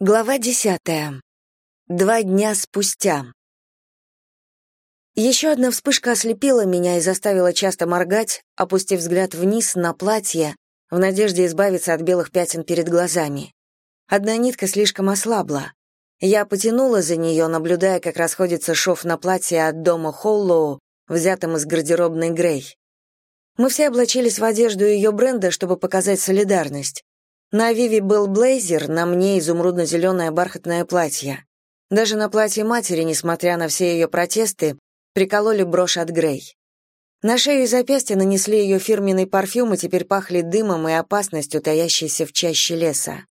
Глава десятая. Два дня спустя. Еще одна вспышка ослепила меня и заставила часто моргать, опустив взгляд вниз на платье, в надежде избавиться от белых пятен перед глазами. Одна нитка слишком ослабла. Я потянула за нее, наблюдая, как расходится шов на платье от дома Холлоу, взятым из гардеробной Грей. Мы все облачились в одежду ее бренда, чтобы показать солидарность. На Виви был блейзер, на мне изумрудно-зеленое бархатное платье. Даже на платье матери, несмотря на все ее протесты, прикололи брошь от Грей. На шею и запястье нанесли ее фирменный парфюм и теперь пахли дымом и опасностью, таящейся в чаще леса.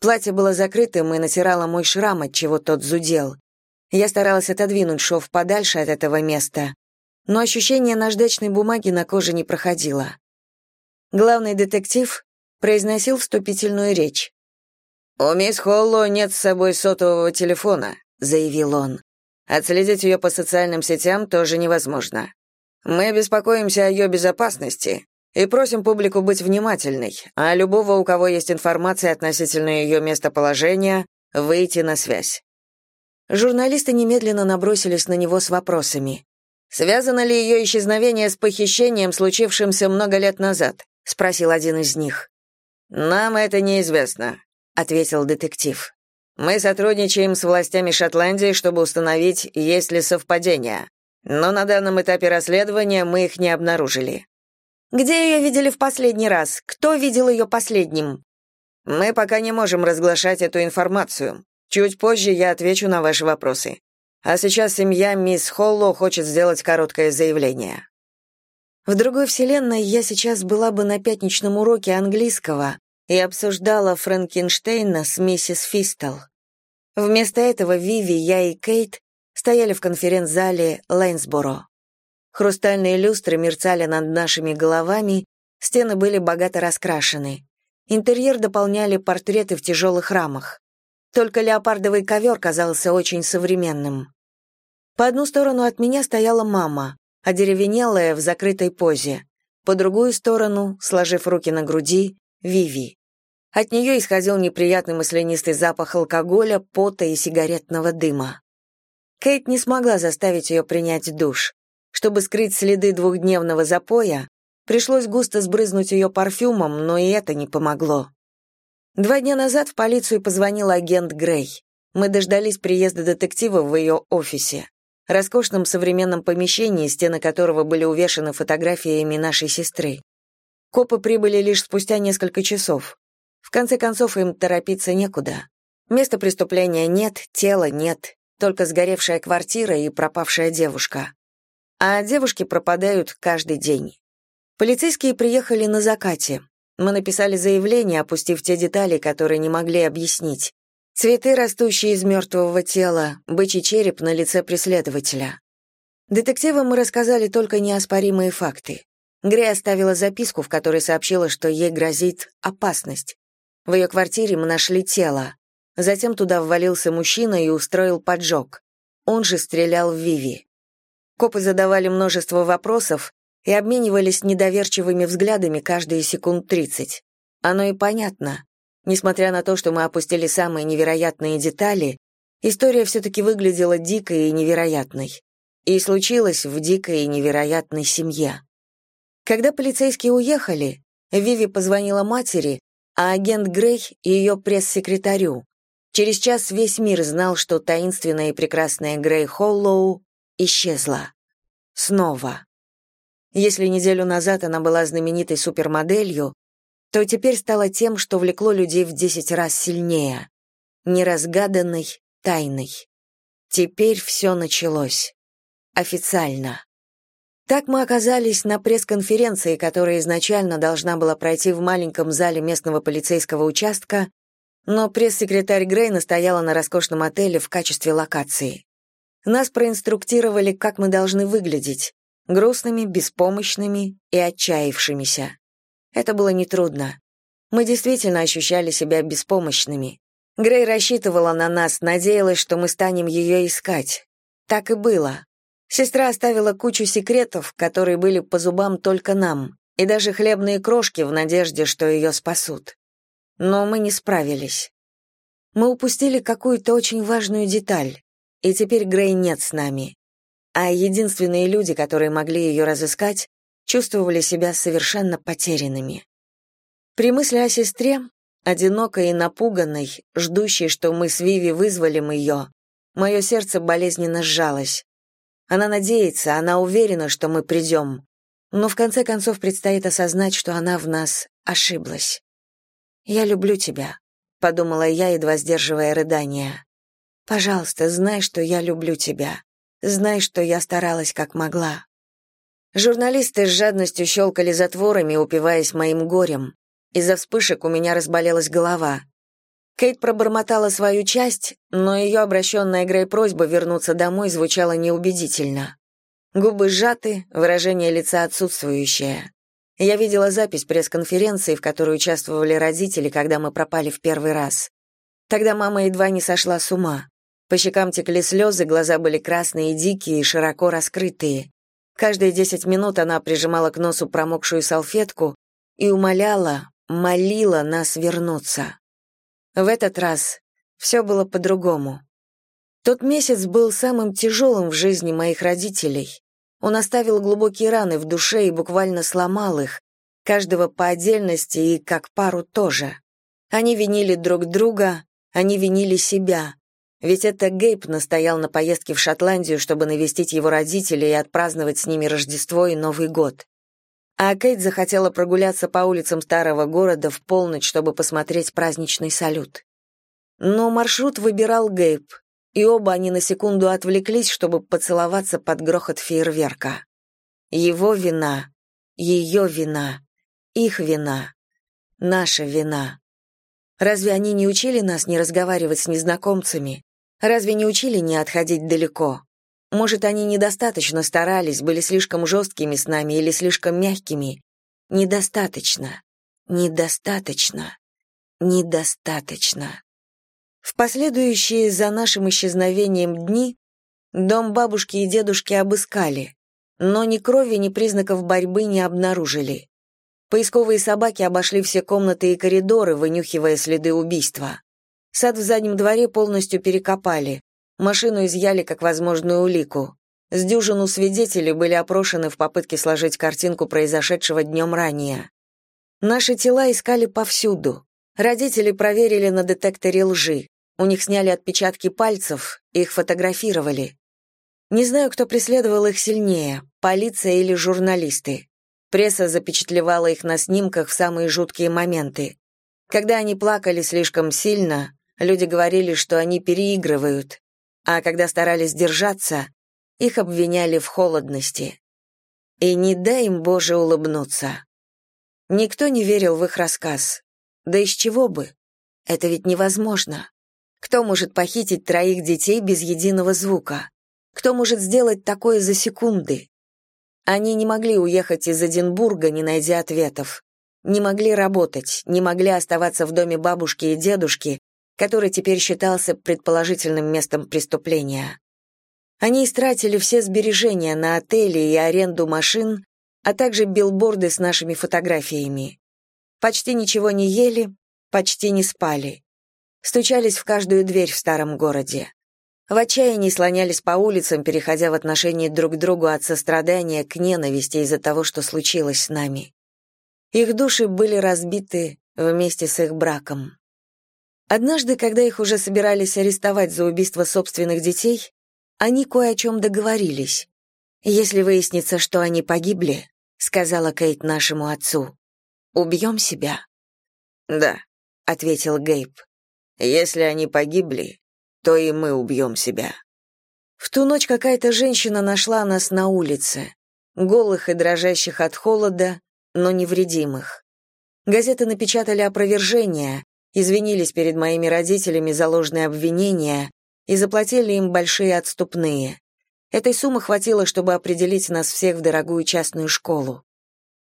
Платье было закрытым и натирало мой шрам, от чего тот зудел. Я старалась отодвинуть шов подальше от этого места, но ощущение наждачной бумаги на коже не проходило. Главный детектив, произносил вступительную речь. «У мисс Холло нет с собой сотового телефона», — заявил он. «Отследить ее по социальным сетям тоже невозможно. Мы беспокоимся о ее безопасности и просим публику быть внимательной, а любого, у кого есть информация относительно ее местоположения, выйти на связь». Журналисты немедленно набросились на него с вопросами. «Связано ли ее исчезновение с похищением, случившимся много лет назад?» — спросил один из них. «Нам это неизвестно», — ответил детектив. «Мы сотрудничаем с властями Шотландии, чтобы установить, есть ли совпадения. Но на данном этапе расследования мы их не обнаружили». «Где ее видели в последний раз? Кто видел ее последним?» «Мы пока не можем разглашать эту информацию. Чуть позже я отвечу на ваши вопросы. А сейчас семья мисс Холло хочет сделать короткое заявление». В другой вселенной я сейчас была бы на пятничном уроке английского и обсуждала Франкенштейна с миссис Фистел. Вместо этого Виви, я и Кейт стояли в конференц-зале Лейнсборо. Хрустальные люстры мерцали над нашими головами, стены были богато раскрашены. Интерьер дополняли портреты в тяжелых рамах. Только леопардовый ковер казался очень современным. По одну сторону от меня стояла мама, одеревенелая в закрытой позе. По другую сторону, сложив руки на груди, Виви. От нее исходил неприятный маслянистый запах алкоголя, пота и сигаретного дыма. Кейт не смогла заставить ее принять душ. Чтобы скрыть следы двухдневного запоя, пришлось густо сбрызнуть ее парфюмом, но и это не помогло. Два дня назад в полицию позвонил агент Грей. Мы дождались приезда детектива в ее офисе роскошном современном помещении, стены которого были увешаны фотографиями нашей сестры. Копы прибыли лишь спустя несколько часов. В конце концов, им торопиться некуда. Места преступления нет, тела нет, только сгоревшая квартира и пропавшая девушка. А девушки пропадают каждый день. Полицейские приехали на закате. Мы написали заявление, опустив те детали, которые не могли объяснить. Цветы, растущие из мертвого тела, бычий череп на лице преследователя. Детективам мы рассказали только неоспоримые факты. Грей оставила записку, в которой сообщила, что ей грозит опасность. В ее квартире мы нашли тело. Затем туда ввалился мужчина и устроил поджог. Он же стрелял в Виви. Копы задавали множество вопросов и обменивались недоверчивыми взглядами каждые секунд тридцать. Оно и понятно. Несмотря на то, что мы опустили самые невероятные детали, история все-таки выглядела дикой и невероятной. И случилось в дикой и невероятной семье. Когда полицейские уехали, Виви позвонила матери, а агент Грей — ее пресс-секретарю. Через час весь мир знал, что таинственная и прекрасная Грей Холлоу исчезла. Снова. Если неделю назад она была знаменитой супермоделью, то теперь стало тем, что влекло людей в десять раз сильнее. Неразгаданной, тайной. Теперь все началось. Официально. Так мы оказались на пресс-конференции, которая изначально должна была пройти в маленьком зале местного полицейского участка, но пресс-секретарь Грей настояла на роскошном отеле в качестве локации. Нас проинструктировали, как мы должны выглядеть, грустными, беспомощными и отчаявшимися. Это было нетрудно. Мы действительно ощущали себя беспомощными. Грей рассчитывала на нас, надеялась, что мы станем ее искать. Так и было. Сестра оставила кучу секретов, которые были по зубам только нам, и даже хлебные крошки в надежде, что ее спасут. Но мы не справились. Мы упустили какую-то очень важную деталь, и теперь Грей нет с нами. А единственные люди, которые могли ее разыскать, чувствовали себя совершенно потерянными. При мысли о сестре, одинокой и напуганной, ждущей, что мы с Виви вызволим ее, мое сердце болезненно сжалось. Она надеется, она уверена, что мы придем, но в конце концов предстоит осознать, что она в нас ошиблась. «Я люблю тебя», — подумала я, едва сдерживая рыдания. «Пожалуйста, знай, что я люблю тебя. Знай, что я старалась как могла». Журналисты с жадностью щелкали затворами, упиваясь моим горем. Из-за вспышек у меня разболелась голова. Кейт пробормотала свою часть, но ее обращенная Грей просьба вернуться домой звучала неубедительно. Губы сжаты, выражение лица отсутствующее. Я видела запись пресс-конференции, в которой участвовали родители, когда мы пропали в первый раз. Тогда мама едва не сошла с ума. По щекам текли слезы, глаза были красные, дикие и широко раскрытые. Каждые десять минут она прижимала к носу промокшую салфетку и умоляла, молила нас вернуться. В этот раз все было по-другому. Тот месяц был самым тяжелым в жизни моих родителей. Он оставил глубокие раны в душе и буквально сломал их, каждого по отдельности и как пару тоже. Они винили друг друга, они винили себя. Ведь это Гейб настоял на поездке в Шотландию, чтобы навестить его родителей и отпраздновать с ними Рождество и Новый год. А Кейт захотела прогуляться по улицам старого города в полночь, чтобы посмотреть праздничный салют. Но маршрут выбирал Гейб, и оба они на секунду отвлеклись, чтобы поцеловаться под грохот фейерверка. Его вина, ее вина, их вина, наша вина. Разве они не учили нас не разговаривать с незнакомцами? Разве не учили не отходить далеко? Может, они недостаточно старались, были слишком жесткими с нами или слишком мягкими? Недостаточно. Недостаточно. Недостаточно. В последующие за нашим исчезновением дни дом бабушки и дедушки обыскали, но ни крови, ни признаков борьбы не обнаружили. Поисковые собаки обошли все комнаты и коридоры, вынюхивая следы убийства. Сад в заднем дворе полностью перекопали, машину изъяли как возможную улику. С дюжину свидетелей были опрошены в попытке сложить картинку произошедшего днем ранее. Наши тела искали повсюду. Родители проверили на детекторе лжи. У них сняли отпечатки пальцев, их фотографировали. Не знаю, кто преследовал их сильнее, полиция или журналисты. Пресса запечатлевала их на снимках в самые жуткие моменты. Когда они плакали слишком сильно, люди говорили, что они переигрывают, а когда старались держаться, их обвиняли в холодности. И не дай им, Боже, улыбнуться. Никто не верил в их рассказ. Да из чего бы? Это ведь невозможно. Кто может похитить троих детей без единого звука? Кто может сделать такое за секунды? Они не могли уехать из Эдинбурга, не найдя ответов. Не могли работать, не могли оставаться в доме бабушки и дедушки, который теперь считался предположительным местом преступления. Они истратили все сбережения на отели и аренду машин, а также билборды с нашими фотографиями. Почти ничего не ели, почти не спали стучались в каждую дверь в старом городе. В отчаянии слонялись по улицам, переходя в отношении друг к другу от сострадания к ненависти из-за того, что случилось с нами. Их души были разбиты вместе с их браком. Однажды, когда их уже собирались арестовать за убийство собственных детей, они кое о чем договорились. «Если выяснится, что они погибли», — сказала Кейт нашему отцу, — «убьем себя». «Да», — ответил Гейб. Если они погибли, то и мы убьем себя. В ту ночь какая-то женщина нашла нас на улице, голых и дрожащих от холода, но невредимых. Газеты напечатали опровержения, извинились перед моими родителями за ложные обвинения и заплатили им большие отступные. Этой суммы хватило, чтобы определить нас всех в дорогую частную школу.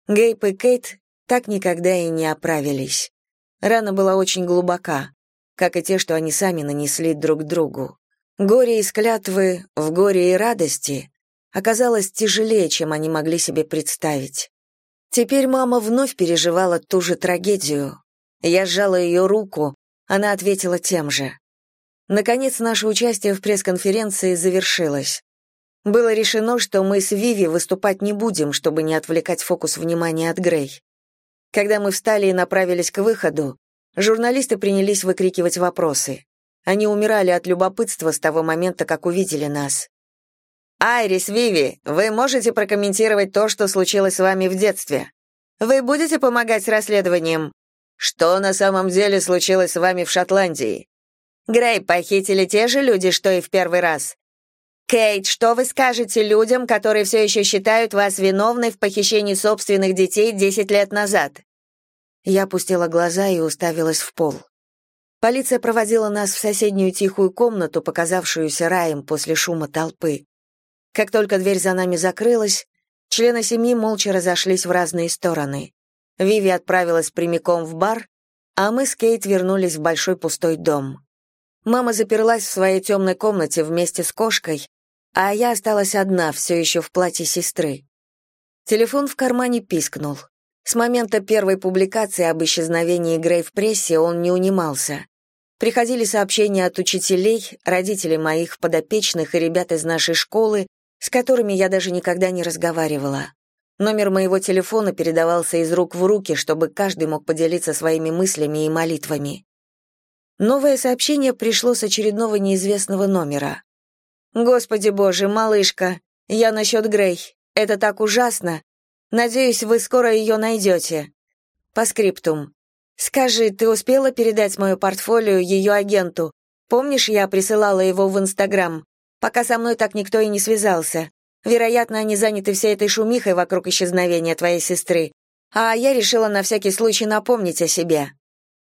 Гейп и Кейт так никогда и не оправились. Рана была очень глубока как и те, что они сами нанесли друг другу. Горе из клятвы в горе и радости оказалось тяжелее, чем они могли себе представить. Теперь мама вновь переживала ту же трагедию. Я сжала ее руку, Она ответила тем же. Наконец, наше участие в пресс-конференции завершилось. Было решено, что мы с Виви выступать не будем, чтобы не отвлекать фокус внимания от Грей. Когда мы встали и направились к выходу, журналисты принялись выкрикивать вопросы. Они умирали от любопытства с того момента, как увидели нас. «Айрис, Виви, вы можете прокомментировать то, что случилось с вами в детстве? Вы будете помогать с расследованием? Что на самом деле случилось с вами в Шотландии? Грей похитили те же люди, что и в первый раз. Кейт, что вы скажете людям, которые все еще считают вас виновной в похищении собственных детей 10 лет назад? Я опустила глаза и уставилась в пол. Полиция проводила нас в соседнюю тихую комнату, показавшуюся раем после шума толпы. Как только дверь за нами закрылась, члены семьи молча разошлись в разные стороны. Виви отправилась прямиком в бар, а мы с Кейт вернулись в большой пустой дом. Мама заперлась в своей темной комнате вместе с кошкой, а я осталась одна, все еще в платье сестры. Телефон в кармане пискнул. С момента первой публикации об исчезновении Грей в прессе он не унимался. Приходили сообщения от учителей, родителей моих подопечных и ребят из нашей школы, с которыми я даже никогда не разговаривала. Номер моего телефона передавался из рук в руки, чтобы каждый мог поделиться своими мыслями и молитвами. Новое сообщение пришло с очередного неизвестного номера. «Господи боже, малышка, я насчет Грей. Это так ужасно. Надеюсь, вы скоро ее найдете. По скриптум. Скажи, ты успела передать мое портфолио ее агенту? Помнишь, я присылала его в Инстаграм? Пока со мной так никто и не связался. Вероятно, они заняты всей этой шумихой вокруг исчезновения твоей сестры. А я решила на всякий случай напомнить о себе.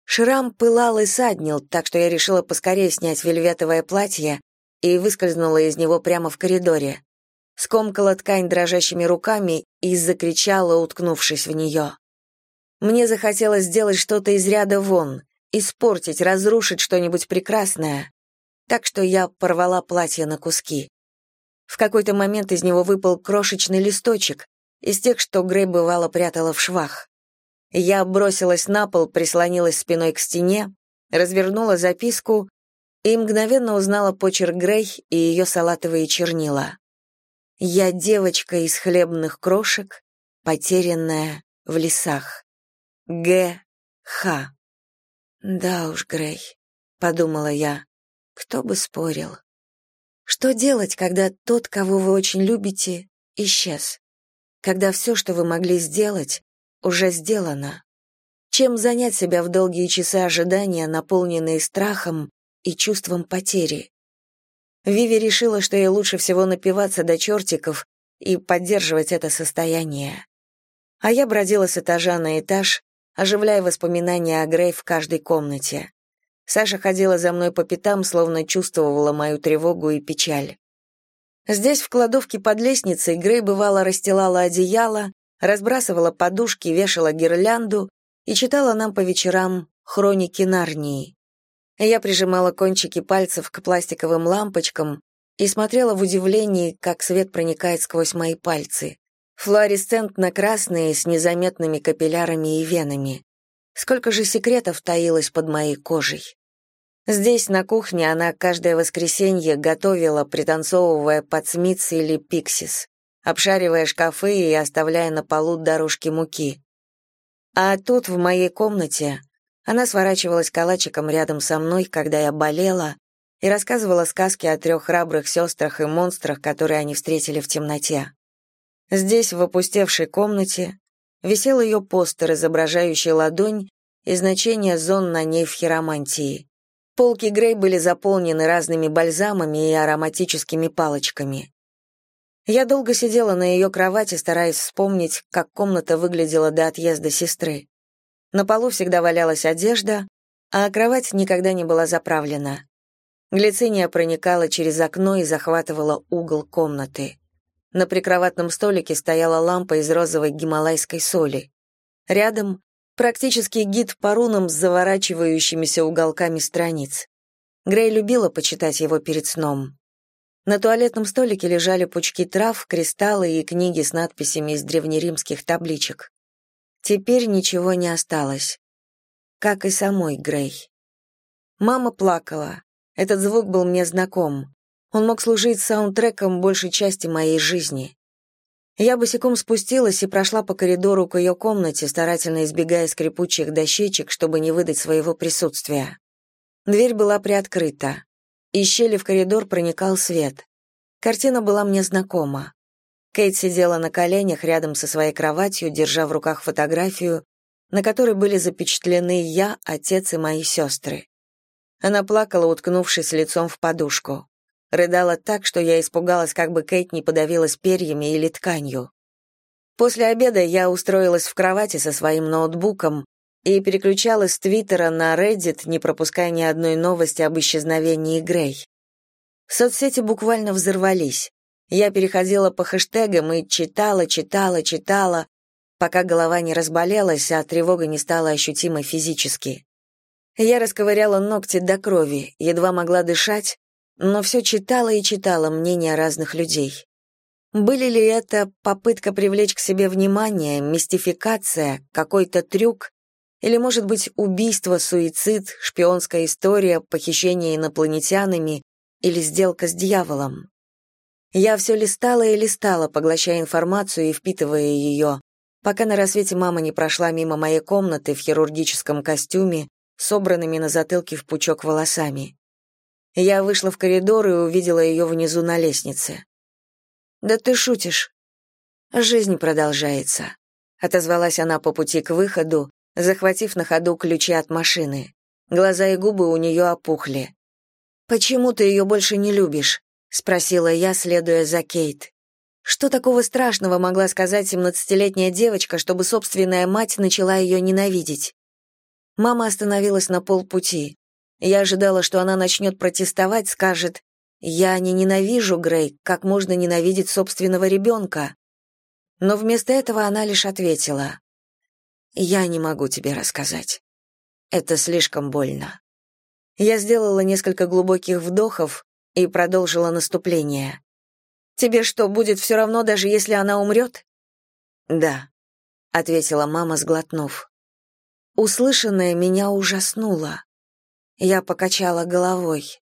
Шрам пылал и саднил, так что я решила поскорее снять вельветовое платье и выскользнула из него прямо в коридоре. Скомкала ткань дрожащими руками и закричала, уткнувшись в нее. Мне захотелось сделать что-то из ряда вон, испортить, разрушить что-нибудь прекрасное. Так что я порвала платье на куски. В какой-то момент из него выпал крошечный листочек, из тех, что Грей бывало прятала в швах. Я бросилась на пол, прислонилась спиной к стене, развернула записку и мгновенно узнала почерк Грей и ее салатовые чернила. «Я девочка из хлебных крошек, потерянная в лесах. Г. Х». «Да уж, Грей», — подумала я, — «кто бы спорил». Что делать, когда тот, кого вы очень любите, исчез? Когда все, что вы могли сделать, уже сделано. Чем занять себя в долгие часы ожидания, наполненные страхом и чувством потери? Виви решила, что ей лучше всего напиваться до чертиков и поддерживать это состояние. А я бродила с этажа на этаж, оживляя воспоминания о Грей в каждой комнате. Саша ходила за мной по пятам, словно чувствовала мою тревогу и печаль. Здесь, в кладовке под лестницей, Грей бывало расстилала одеяло, разбрасывала подушки, вешала гирлянду и читала нам по вечерам хроники Нарнии. Я прижимала кончики пальцев к пластиковым лампочкам и смотрела в удивлении, как свет проникает сквозь мои пальцы. Флуоресцентно-красные, с незаметными капиллярами и венами. Сколько же секретов таилось под моей кожей. Здесь, на кухне, она каждое воскресенье готовила, пританцовывая под Смитс или Пиксис обшаривая шкафы и оставляя на полу дорожки муки. А тут, в моей комнате, она сворачивалась калачиком рядом со мной, когда я болела, и рассказывала сказки о трех храбрых сестрах и монстрах, которые они встретили в темноте. Здесь, в опустевшей комнате, висел ее постер, изображающий ладонь и значение зон на ней в хиромантии. Полки Грей были заполнены разными бальзамами и ароматическими палочками. Я долго сидела на ее кровати, стараясь вспомнить, как комната выглядела до отъезда сестры. На полу всегда валялась одежда, а кровать никогда не была заправлена. Глициния проникала через окно и захватывала угол комнаты. На прикроватном столике стояла лампа из розовой гималайской соли. Рядом практически гид по рунам с заворачивающимися уголками страниц. Грей любила почитать его перед сном. На туалетном столике лежали пучки трав, кристаллы и книги с надписями из древнеримских табличек. Теперь ничего не осталось. Как и самой Грей. Мама плакала. Этот звук был мне знаком. Он мог служить саундтреком большей части моей жизни. Я босиком спустилась и прошла по коридору к ее комнате, старательно избегая скрипучих дощечек, чтобы не выдать своего присутствия. Дверь была приоткрыта. Из щели в коридор проникал свет. Картина была мне знакома. Кейт сидела на коленях рядом со своей кроватью, держа в руках фотографию, на которой были запечатлены я, отец и мои сестры. Она плакала, уткнувшись лицом в подушку. Рыдала так, что я испугалась, как бы Кейт не подавилась перьями или тканью. После обеда я устроилась в кровати со своим ноутбуком и переключалась с Твиттера на Reddit, не пропуская ни одной новости об исчезновении Грей. Соцсети буквально взорвались. Я переходила по хэштегам и читала, читала, читала, пока голова не разболелась, а тревога не стала ощутимой физически. Я расковыряла ногти до крови, едва могла дышать, но все читала и читала мнения разных людей. Были ли это попытка привлечь к себе внимание, мистификация, какой-то трюк, или, может быть, убийство, суицид, шпионская история, похищение инопланетянами или сделка с дьяволом? Я все листала и листала, поглощая информацию и впитывая ее, пока на рассвете мама не прошла мимо моей комнаты в хирургическом костюме, собранными на затылке в пучок волосами. Я вышла в коридор и увидела ее внизу на лестнице. «Да ты шутишь». «Жизнь продолжается», — отозвалась она по пути к выходу, захватив на ходу ключи от машины. Глаза и губы у нее опухли. «Почему ты ее больше не любишь?» — спросила я, следуя за Кейт. Что такого страшного могла сказать семнадцатилетняя девочка, чтобы собственная мать начала ее ненавидеть? Мама остановилась на полпути. Я ожидала, что она начнет протестовать, скажет «Я не ненавижу Грей, как можно ненавидеть собственного ребенка?» Но вместо этого она лишь ответила «Я не могу тебе рассказать. Это слишком больно». Я сделала несколько глубоких вдохов и продолжила наступление. «Тебе что, будет все равно, даже если она умрет?» «Да», — ответила мама, сглотнув. Услышанное меня ужаснуло. Я покачала головой.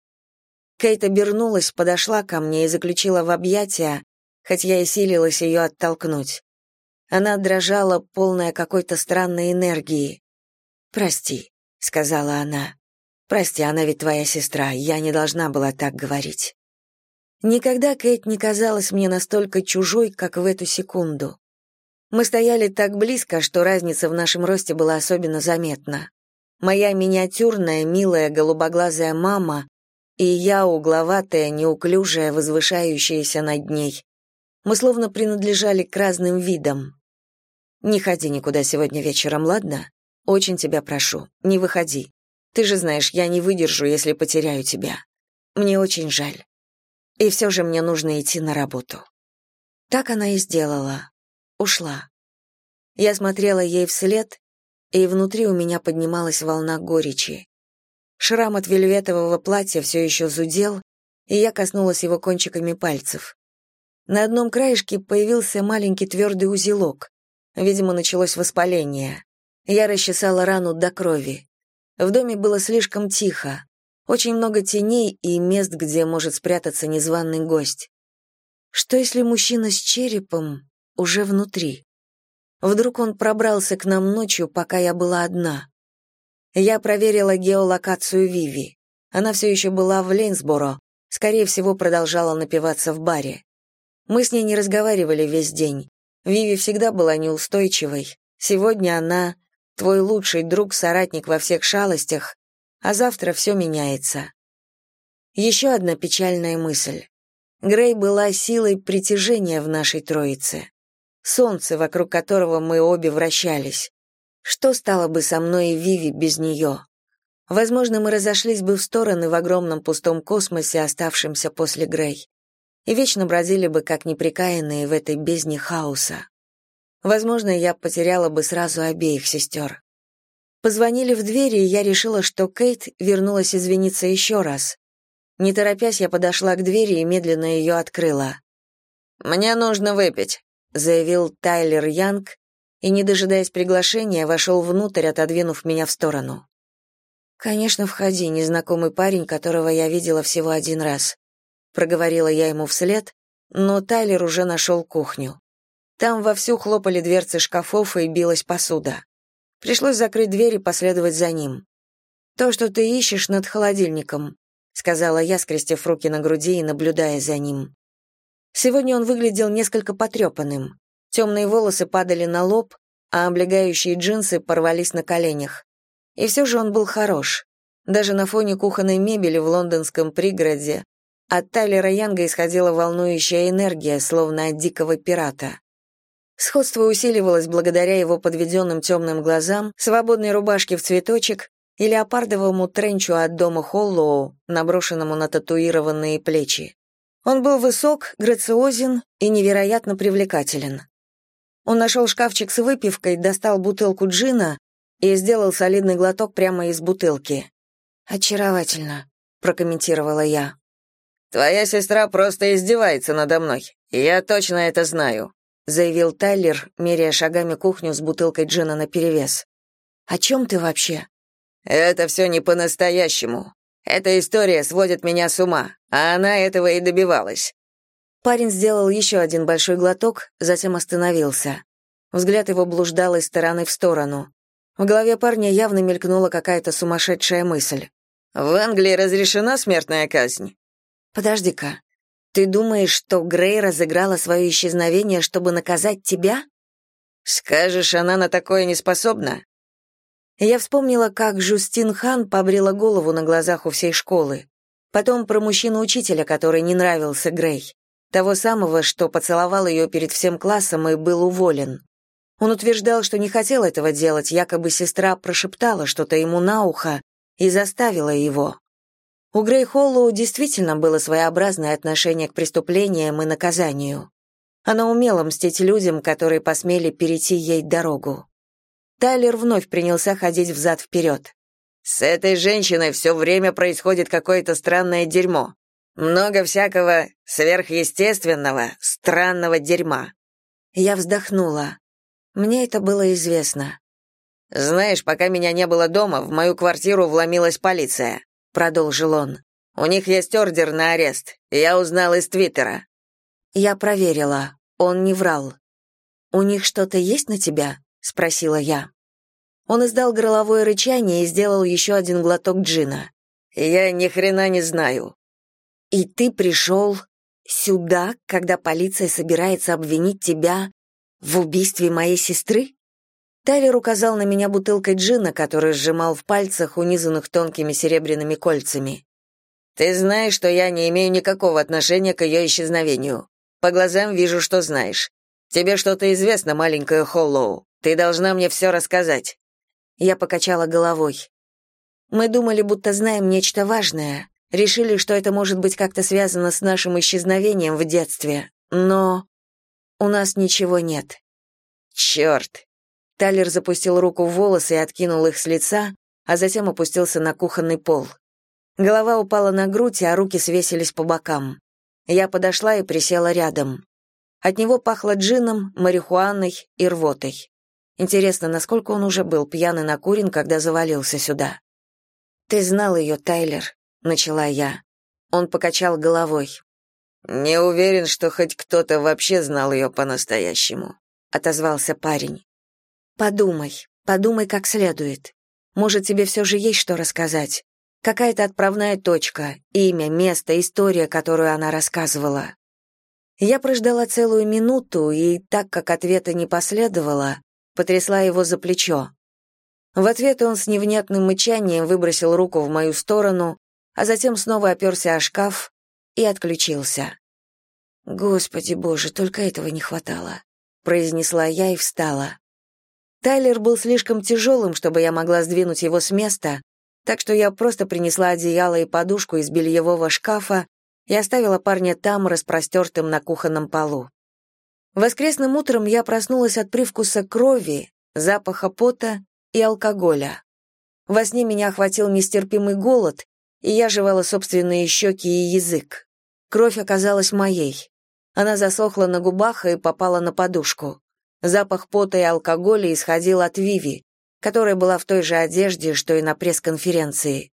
Кейт обернулась, подошла ко мне и заключила в объятия, хоть я и силилась ее оттолкнуть. Она дрожала, полная какой-то странной энергии. «Прости», — сказала она. «Прости, она ведь твоя сестра, я не должна была так говорить». Никогда Кейт не казалась мне настолько чужой, как в эту секунду. Мы стояли так близко, что разница в нашем росте была особенно заметна. Моя миниатюрная, милая, голубоглазая мама и я, угловатая, неуклюжая, возвышающаяся над ней. Мы словно принадлежали к разным видам. «Не ходи никуда сегодня вечером, ладно? Очень тебя прошу, не выходи. Ты же знаешь, я не выдержу, если потеряю тебя. Мне очень жаль. И все же мне нужно идти на работу». Так она и сделала. Ушла. Я смотрела ей вслед, и внутри у меня поднималась волна горечи. Шрам от вельветового платья все еще зудел, и я коснулась его кончиками пальцев. На одном краешке появился маленький твердый узелок. Видимо, началось воспаление. Я расчесала рану до крови. В доме было слишком тихо. Очень много теней и мест, где может спрятаться незваный гость. Что если мужчина с черепом уже внутри? Вдруг он пробрался к нам ночью, пока я была одна. Я проверила геолокацию Виви. Она все еще была в Лейнсборо, скорее всего, продолжала напиваться в баре. Мы с ней не разговаривали весь день. Виви всегда была неустойчивой. Сегодня она твой лучший друг, соратник во всех шалостях, а завтра все меняется. Еще одна печальная мысль. Грей была силой притяжения в нашей троице солнце, вокруг которого мы обе вращались. Что стало бы со мной и Виви без нее? Возможно, мы разошлись бы в стороны в огромном пустом космосе, оставшемся после Грей, и вечно бродили бы как неприкаянные в этой бездне хаоса. Возможно, я потеряла бы сразу обеих сестер. Позвонили в дверь, и я решила, что Кейт вернулась извиниться еще раз. Не торопясь, я подошла к двери и медленно ее открыла. «Мне нужно выпить», заявил Тайлер Янг и, не дожидаясь приглашения, вошел внутрь, отодвинув меня в сторону. «Конечно, входи, незнакомый парень, которого я видела всего один раз», — проговорила я ему вслед, но Тайлер уже нашел кухню. Там вовсю хлопали дверцы шкафов и билась посуда. Пришлось закрыть дверь и последовать за ним. «То, что ты ищешь над холодильником», — сказала я, скрестив руки на груди и наблюдая за ним. Сегодня он выглядел несколько потрепанным. Темные волосы падали на лоб, а облегающие джинсы порвались на коленях. И все же он был хорош. Даже на фоне кухонной мебели в лондонском пригороде от Тайлера Янга исходила волнующая энергия, словно от дикого пирата. Сходство усиливалось благодаря его подведенным темным глазам, свободной рубашке в цветочек и леопардовому тренчу от дома Холлоу, наброшенному на татуированные плечи. Он был высок, грациозен и невероятно привлекателен. Он нашел шкафчик с выпивкой, достал бутылку джина и сделал солидный глоток прямо из бутылки. «Очаровательно», — прокомментировала я. «Твоя сестра просто издевается надо мной. Я точно это знаю», — заявил Тайлер, меряя шагами кухню с бутылкой джина наперевес. «О чем ты вообще?» Это все не по-настоящему. Эта история сводит меня с ума, а она этого и добивалась. Парень сделал еще один большой глоток, затем остановился. Взгляд его блуждал из стороны в сторону. В голове парня явно мелькнула какая-то сумасшедшая мысль. «В Англии разрешена смертная казнь?» «Подожди-ка. Ты думаешь, что Грей разыграла свое исчезновение, чтобы наказать тебя?» «Скажешь, она на такое не способна?» Я вспомнила, как Жустин Хан побрила голову на глазах у всей школы. Потом про мужчину-учителя, который не нравился Грей. Того самого, что поцеловал ее перед всем классом и был уволен. Он утверждал, что не хотел этого делать, якобы сестра прошептала что-то ему на ухо и заставила его. У Грей Холлоу действительно было своеобразное отношение к преступлениям и наказанию. Она умела мстить людям, которые посмели перейти ей дорогу. Тайлер вновь принялся ходить взад-вперед. «С этой женщиной все время происходит какое-то странное дерьмо. Много всякого сверхъестественного, странного дерьма». Я вздохнула. Мне это было известно. «Знаешь, пока меня не было дома, в мою квартиру вломилась полиция», — продолжил он. «У них есть ордер на арест. Я узнал из Твиттера». Я проверила. Он не врал. «У них что-то есть на тебя?» — спросила я. Он издал горловое рычание и сделал еще один глоток джина. «Я ни хрена не знаю». «И ты пришел сюда, когда полиция собирается обвинить тебя в убийстве моей сестры?» Тайлер указал на меня бутылкой джина, которую сжимал в пальцах, унизанных тонкими серебряными кольцами. «Ты знаешь, что я не имею никакого отношения к ее исчезновению. По глазам вижу, что знаешь. Тебе что-то известно, маленькая Холлоу. Ты должна мне все рассказать». Я покачала головой. Мы думали, будто знаем нечто важное, решили, что это может быть как-то связано с нашим исчезновением в детстве, но у нас ничего нет. Черт! Талер запустил руку в волосы и откинул их с лица, а затем опустился на кухонный пол. Голова упала на грудь, а руки свесились по бокам. Я подошла и присела рядом. От него пахло джином, марихуаной и рвотой. Интересно, насколько он уже был пьян и накурен, когда завалился сюда. «Ты знал ее, Тайлер», — начала я. Он покачал головой. «Не уверен, что хоть кто-то вообще знал ее по-настоящему», — отозвался парень. «Подумай, подумай как следует. Может, тебе все же есть что рассказать? Какая-то отправная точка, имя, место, история, которую она рассказывала». Я прождала целую минуту, и так как ответа не последовало, потрясла его за плечо. В ответ он с невнятным мычанием выбросил руку в мою сторону, а затем снова оперся о шкаф и отключился. «Господи боже, только этого не хватало», — произнесла я и встала. Тайлер был слишком тяжелым, чтобы я могла сдвинуть его с места, так что я просто принесла одеяло и подушку из бельевого шкафа и оставила парня там, распростертым на кухонном полу. Воскресным утром я проснулась от привкуса крови, запаха пота и алкоголя. Во сне меня охватил нестерпимый голод, и я жевала собственные щеки и язык. Кровь оказалась моей. Она засохла на губах и попала на подушку. Запах пота и алкоголя исходил от Виви, которая была в той же одежде, что и на пресс-конференции.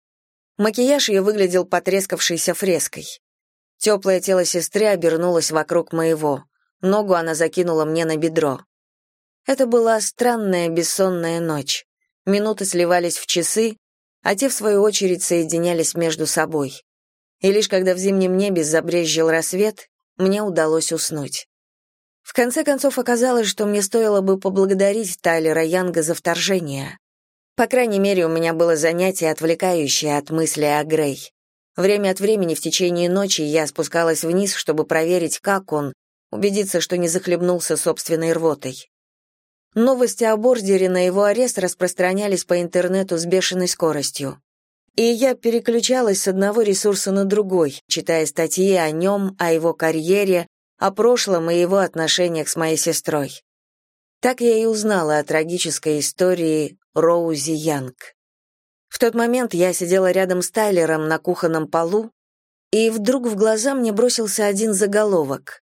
Макияж ее выглядел потрескавшейся фреской. Теплое тело сестры обернулось вокруг моего. Ногу она закинула мне на бедро. Это была странная бессонная ночь. Минуты сливались в часы, а те, в свою очередь, соединялись между собой. И лишь когда в зимнем небе забрезжил рассвет, мне удалось уснуть. В конце концов оказалось, что мне стоило бы поблагодарить Тайлера Янга за вторжение. По крайней мере, у меня было занятие, отвлекающее от мысли о Грей. Время от времени в течение ночи я спускалась вниз, чтобы проверить, как он, убедиться, что не захлебнулся собственной рвотой. Новости о Бордере на его арест распространялись по интернету с бешеной скоростью. И я переключалась с одного ресурса на другой, читая статьи о нем, о его карьере, о прошлом и его отношениях с моей сестрой. Так я и узнала о трагической истории Роузи Янг. В тот момент я сидела рядом с Тайлером на кухонном полу, и вдруг в глаза мне бросился один заголовок.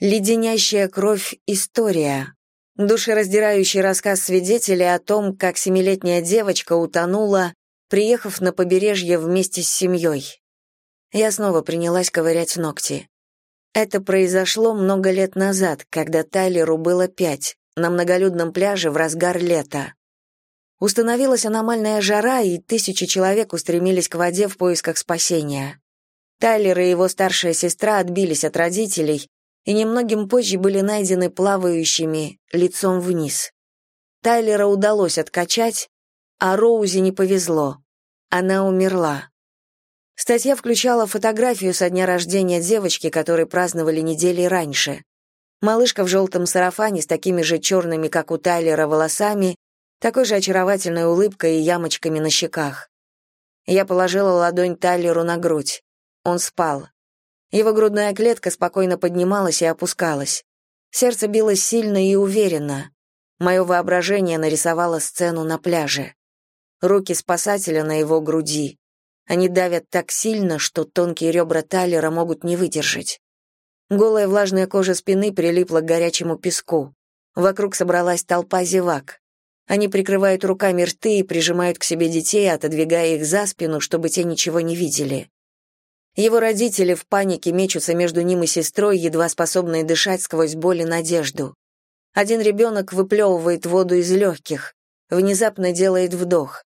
«Леденящая кровь. История». Душераздирающий рассказ свидетелей о том, как семилетняя девочка утонула, приехав на побережье вместе с семьей. Я снова принялась ковырять ногти. Это произошло много лет назад, когда Тайлеру было пять, на многолюдном пляже в разгар лета. Установилась аномальная жара, и тысячи человек устремились к воде в поисках спасения. Тайлер и его старшая сестра отбились от родителей, и немногим позже были найдены плавающими, лицом вниз. Тайлера удалось откачать, а Роузи не повезло. Она умерла. Статья включала фотографию со дня рождения девочки, которой праздновали недели раньше. Малышка в желтом сарафане с такими же черными, как у Тайлера, волосами, такой же очаровательной улыбкой и ямочками на щеках. Я положила ладонь Тайлеру на грудь. Он спал. Его грудная клетка спокойно поднималась и опускалась. Сердце билось сильно и уверенно. Мое воображение нарисовало сцену на пляже. Руки спасателя на его груди. Они давят так сильно, что тонкие ребра Тайлера могут не выдержать. Голая влажная кожа спины прилипла к горячему песку. Вокруг собралась толпа зевак. Они прикрывают руками рты и прижимают к себе детей, отодвигая их за спину, чтобы те ничего не видели. Его родители в панике мечутся между ним и сестрой, едва способные дышать сквозь боль и надежду. Один ребенок выплевывает воду из легких, внезапно делает вдох.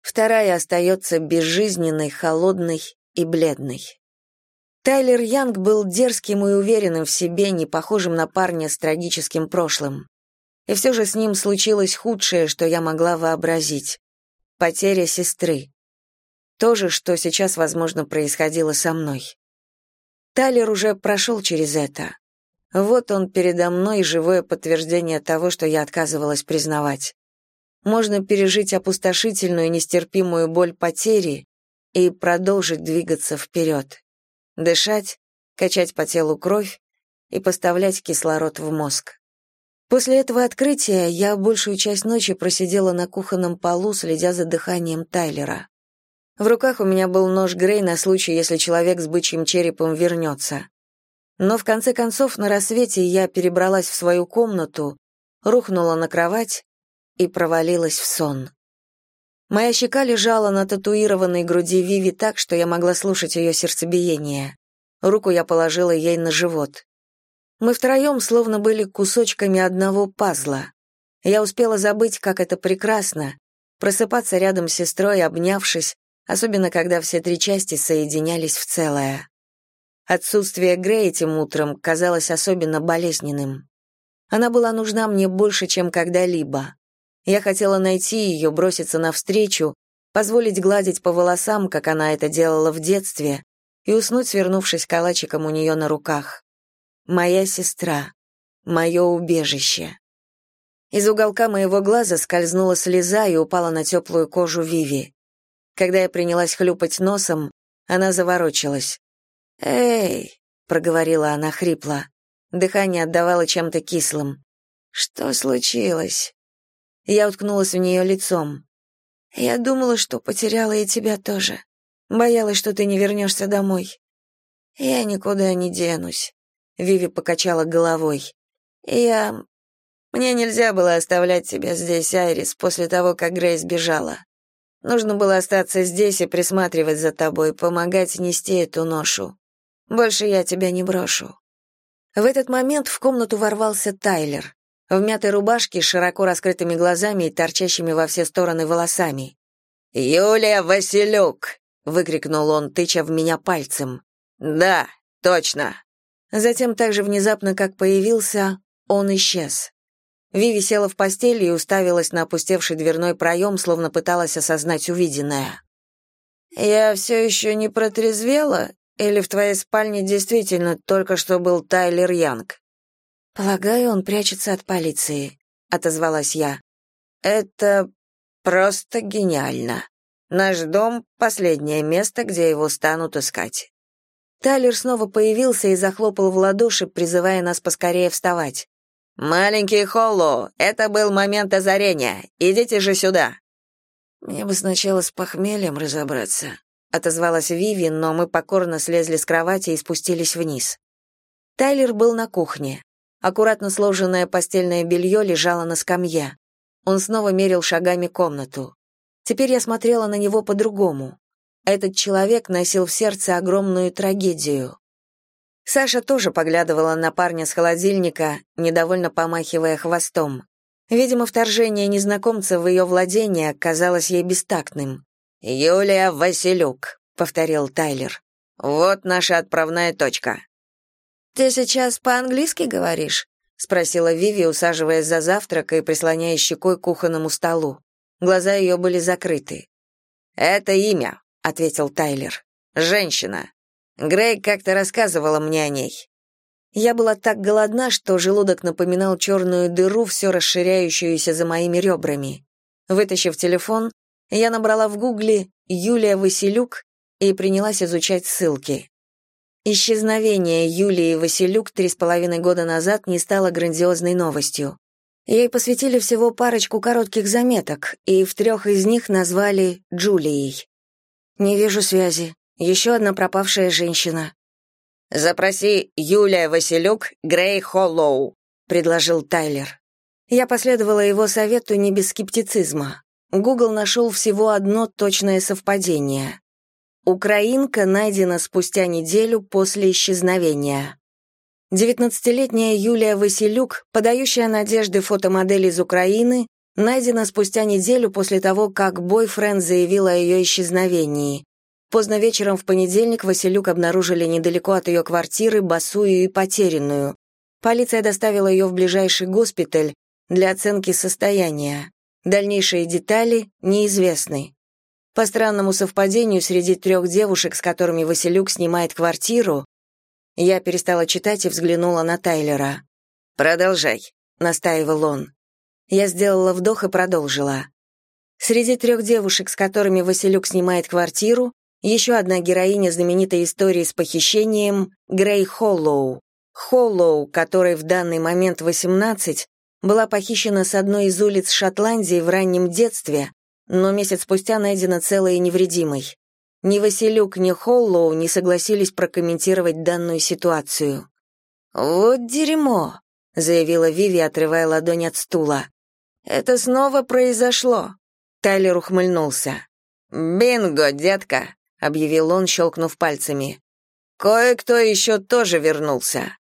Вторая остается безжизненной, холодной и бледной. Тайлер Янг был дерзким и уверенным в себе, не похожим на парня с трагическим прошлым. И все же с ним случилось худшее, что я могла вообразить. Потеря сестры. То же, что сейчас, возможно, происходило со мной. Талер уже прошел через это. Вот он передо мной живое подтверждение того, что я отказывалась признавать. Можно пережить опустошительную нестерпимую боль потери и продолжить двигаться вперед. Дышать, качать по телу кровь и поставлять кислород в мозг. После этого открытия я большую часть ночи просидела на кухонном полу, следя за дыханием Тайлера. В руках у меня был нож Грей на случай, если человек с бычьим черепом вернется. Но в конце концов на рассвете я перебралась в свою комнату, рухнула на кровать и провалилась в сон. Моя щека лежала на татуированной груди Виви так, что я могла слушать ее сердцебиение. Руку я положила ей на живот. Мы втроем словно были кусочками одного пазла. Я успела забыть, как это прекрасно, просыпаться рядом с сестрой, обнявшись, особенно когда все три части соединялись в целое. Отсутствие Грей этим утром казалось особенно болезненным. Она была нужна мне больше, чем когда-либо. Я хотела найти ее, броситься навстречу, позволить гладить по волосам, как она это делала в детстве, и уснуть, свернувшись калачиком у нее на руках. Моя сестра, мое убежище. Из уголка моего глаза скользнула слеза и упала на теплую кожу Виви. Когда я принялась хлюпать носом, она заворочилась. «Эй!» — проговорила она хрипло. Дыхание отдавало чем-то кислым. «Что случилось?» Я уткнулась в нее лицом. «Я думала, что потеряла и тебя тоже. Боялась, что ты не вернешься домой. Я никуда не денусь». Виви покачала головой. «Я... Мне нельзя было оставлять тебя здесь, Айрис, после того, как Грейс бежала. Нужно было остаться здесь и присматривать за тобой, помогать нести эту ношу. Больше я тебя не брошу». В этот момент в комнату ворвался Тайлер, в мятой рубашке широко раскрытыми глазами и торчащими во все стороны волосами. «Юлия Василюк!» — выкрикнул он, тыча в меня пальцем. «Да, точно!» Затем так же внезапно, как появился, он исчез. Виви села в постели и уставилась на опустевший дверной проем, словно пыталась осознать увиденное. «Я все еще не протрезвела? Или в твоей спальне действительно только что был Тайлер Янг?» «Полагаю, он прячется от полиции», — отозвалась я. «Это просто гениально. Наш дом — последнее место, где его станут искать». Тайлер снова появился и захлопал в ладоши, призывая нас поскорее вставать. «Маленький Холло, это был момент озарения. Идите же сюда». «Мне бы сначала с похмельем разобраться», — отозвалась Виви, но мы покорно слезли с кровати и спустились вниз. Тайлер был на кухне. Аккуратно сложенное постельное белье лежало на скамье. Он снова мерил шагами комнату. Теперь я смотрела на него по-другому. Этот человек носил в сердце огромную трагедию. Саша тоже поглядывала на парня с холодильника, недовольно помахивая хвостом. Видимо, вторжение незнакомца в ее владение казалось ей бестактным. «Юлия Василюк», — повторил Тайлер. «Вот наша отправная точка». «Ты сейчас по-английски говоришь?» — спросила Виви, усаживаясь за завтрак и прислоняя щекой к кухонному столу. Глаза ее были закрыты. «Это имя», — ответил Тайлер. «Женщина. Грей как-то рассказывала мне о ней. Я была так голодна, что желудок напоминал черную дыру, все расширяющуюся за моими ребрами. Вытащив телефон, я набрала в гугле «Юлия Василюк» и принялась изучать ссылки. Исчезновение Юлии Василюк три с половиной года назад не стало грандиозной новостью. Ей посвятили всего парочку коротких заметок, и в трех из них назвали Джулией. «Не вижу связи», еще одна пропавшая женщина. «Запроси Юлия Василюк, Грей Холлоу», — предложил Тайлер. Я последовала его совету не без скептицизма. Гугл нашел всего одно точное совпадение. Украинка найдена спустя неделю после исчезновения. Девятнадцатилетняя Юлия Василюк, подающая надежды фотомодель из Украины, найдена спустя неделю после того, как бойфренд заявил о ее исчезновении. Поздно вечером в понедельник Василюк обнаружили недалеко от ее квартиры босую и потерянную. Полиция доставила ее в ближайший госпиталь для оценки состояния. Дальнейшие детали неизвестны. По странному совпадению, среди трех девушек, с которыми Василюк снимает квартиру, я перестала читать и взглянула на Тайлера. «Продолжай», — настаивал он. Я сделала вдох и продолжила. Среди трех девушек, с которыми Василюк снимает квартиру, еще одна героиня знаменитой истории с похищением — Грей Холлоу. Холлоу, которой в данный момент 18, была похищена с одной из улиц Шотландии в раннем детстве, но месяц спустя найдена целой и невредимой. Ни Василюк, ни Холлоу не согласились прокомментировать данную ситуацию. «Вот дерьмо», — заявила Виви, отрывая ладонь от стула. «Это снова произошло». Тайлер ухмыльнулся. «Бинго, детка», — объявил он, щелкнув пальцами. «Кое-кто еще тоже вернулся».